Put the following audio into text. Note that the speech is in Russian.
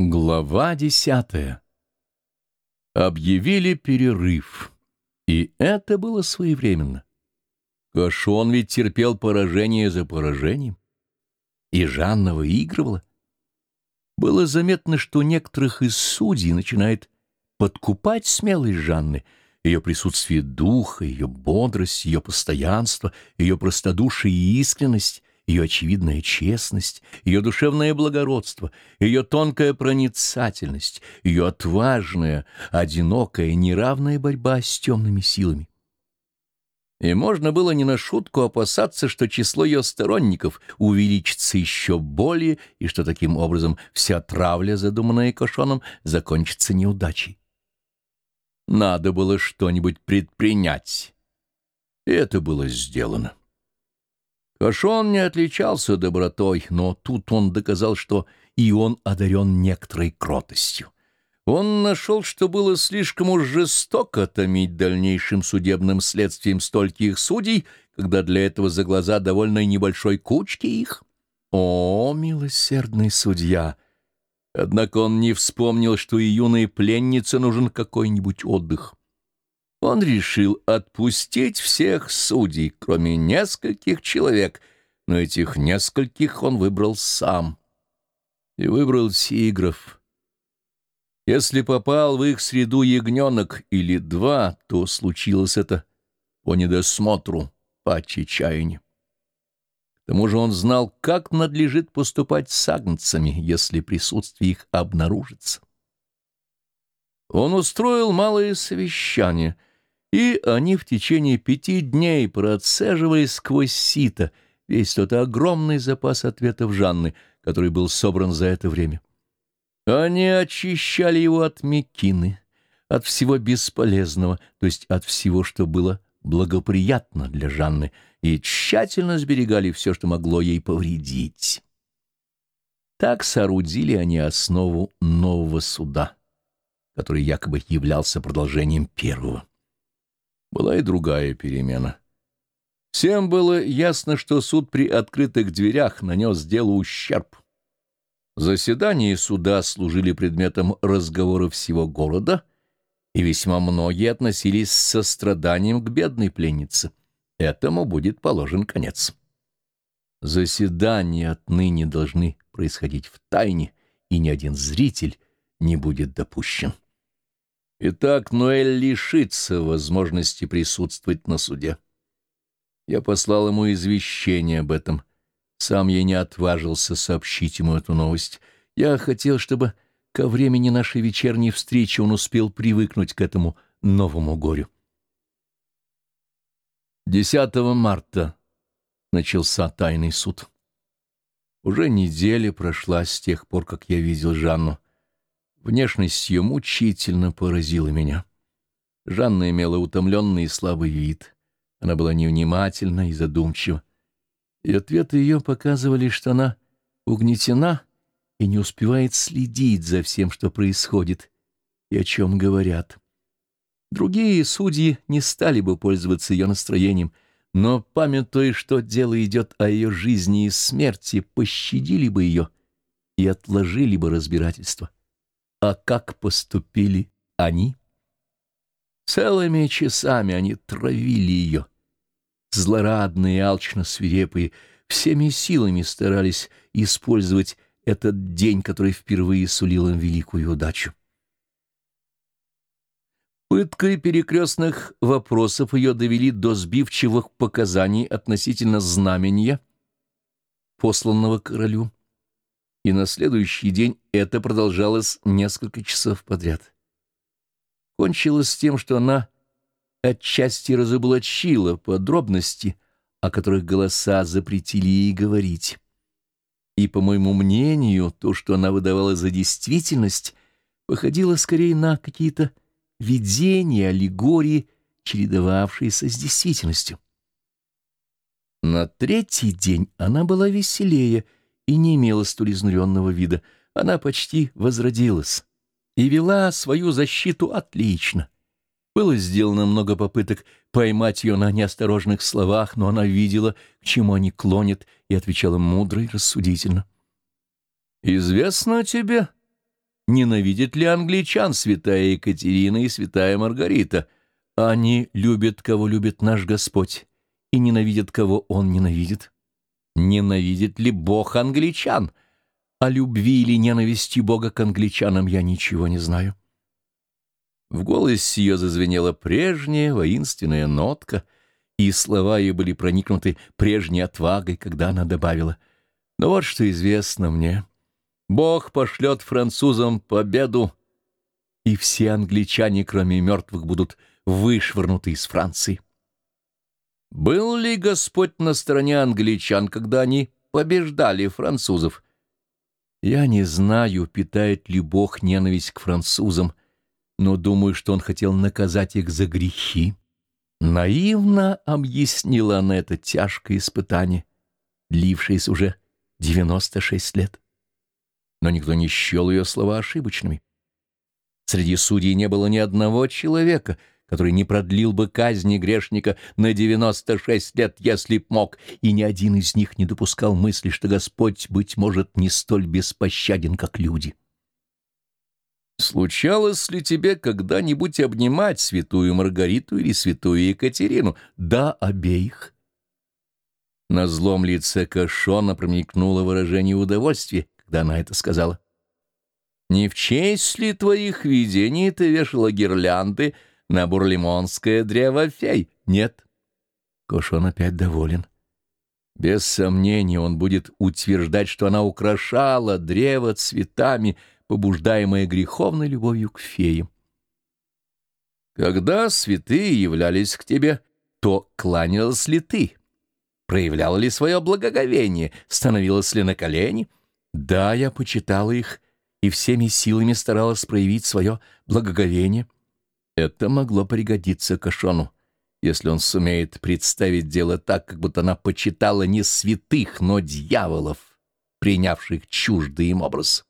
Глава десятая. Объявили перерыв, и это было своевременно. Кашон ведь терпел поражение за поражением, и Жанна выигрывала. Было заметно, что некоторых из судей начинает подкупать смелость Жанны, ее присутствие духа, ее бодрость, ее постоянство, ее простодушие и искренность, ее очевидная честность, ее душевное благородство, ее тонкая проницательность, ее отважная, одинокая, неравная борьба с темными силами. И можно было не на шутку опасаться, что число ее сторонников увеличится еще более, и что таким образом вся травля, задуманная Кошоном, закончится неудачей. Надо было что-нибудь предпринять. И это было сделано. Кашон не отличался добротой, но тут он доказал, что и он одарен некоторой кротостью. Он нашел, что было слишком уж жестоко томить дальнейшим судебным следствием стольких судей, когда для этого за глаза довольно небольшой кучки их. О, милосердный судья! Однако он не вспомнил, что и юной пленнице нужен какой-нибудь отдых. Он решил отпустить всех судей, кроме нескольких человек, но этих нескольких он выбрал сам. И выбрал тигров. Если попал в их среду ягненок или два, то случилось это по недосмотру, по чаянию. К тому же он знал, как надлежит поступать с агнцами, если присутствие их обнаружится. Он устроил малое совещание — и они в течение пяти дней процеживали сквозь сито весь тот огромный запас ответов Жанны, который был собран за это время. Они очищали его от мекины, от всего бесполезного, то есть от всего, что было благоприятно для Жанны, и тщательно сберегали все, что могло ей повредить. Так соорудили они основу нового суда, который якобы являлся продолжением первого была и другая перемена. Всем было ясно, что суд при открытых дверях нанес делу ущерб. Заседания суда служили предметом разговора всего города, и весьма многие относились с состраданием к бедной пленнице. Этому будет положен конец. Заседания отныне должны происходить в тайне, и ни один зритель не будет допущен. Итак, Ноэль лишится возможности присутствовать на суде. Я послал ему извещение об этом. Сам я не отважился сообщить ему эту новость. Я хотел, чтобы ко времени нашей вечерней встречи он успел привыкнуть к этому новому горю. 10 марта начался тайный суд. Уже неделя прошла с тех пор, как я видел Жанну. Внешность ее мучительно поразила меня. Жанна имела утомленный и слабый вид. Она была невнимательна и задумчива. И ответы ее показывали, что она угнетена и не успевает следить за всем, что происходит и о чем говорят. Другие судьи не стали бы пользоваться ее настроением, но, памятуя, что дело идет о ее жизни и смерти, пощадили бы ее и отложили бы разбирательство. А как поступили они? Целыми часами они травили ее. Злорадные, алчно свирепые, всеми силами старались использовать этот день, который впервые сулил им великую удачу. Пыткой перекрестных вопросов ее довели до сбивчивых показаний относительно знамения, посланного королю и на следующий день это продолжалось несколько часов подряд. Кончилось тем, что она отчасти разоблачила подробности, о которых голоса запретили ей говорить. И, по моему мнению, то, что она выдавала за действительность, походило скорее на какие-то видения, аллегории, чередовавшиеся с действительностью. На третий день она была веселее — и не имела столь изнуренного вида. Она почти возродилась и вела свою защиту отлично. Было сделано много попыток поймать ее на неосторожных словах, но она видела, к чему они клонят, и отвечала мудро и рассудительно. «Известно тебе, ненавидят ли англичан святая Екатерина и святая Маргарита? Они любят, кого любит наш Господь, и ненавидят, кого Он ненавидит. Ненавидит ли Бог англичан? О любви или ненависти Бога к англичанам я ничего не знаю. В голосе ее зазвенела прежняя воинственная нотка, и слова ее были проникнуты прежней отвагой, когда она добавила. «Но вот что известно мне. Бог пошлет французам победу, и все англичане, кроме мертвых, будут вышвырнуты из Франции». Был ли Господь на стороне англичан, когда они побеждали французов? Я не знаю, питает ли Бог ненависть к французам, но думаю, что он хотел наказать их за грехи. Наивно объяснила она это тяжкое испытание, длившееся уже 96 лет. Но никто не счел ее слова ошибочными. Среди судей не было ни одного человека, который не продлил бы казни грешника на 96 лет, если б мог, и ни один из них не допускал мысли, что Господь, быть может, не столь беспощаден, как люди. Случалось ли тебе когда-нибудь обнимать святую Маргариту или святую Екатерину? Да, обеих. На злом лице Кашона промелькнуло выражение удовольствия, когда она это сказала. Не в честь ли твоих видений ты вешала гирлянды на бурлимонское древо фей? Нет. Кошон опять доволен. Без сомнения он будет утверждать, что она украшала древо цветами, побуждаемая греховной любовью к феям. Когда святые являлись к тебе, то кланялась ли ты? Проявляла ли свое благоговение? Становилась ли на колени? Да, я почитала их и всеми силами старалась проявить свое благоговение. Это могло пригодиться Кашону, если он сумеет представить дело так, как будто она почитала не святых, но дьяволов, принявших чуждый им образ.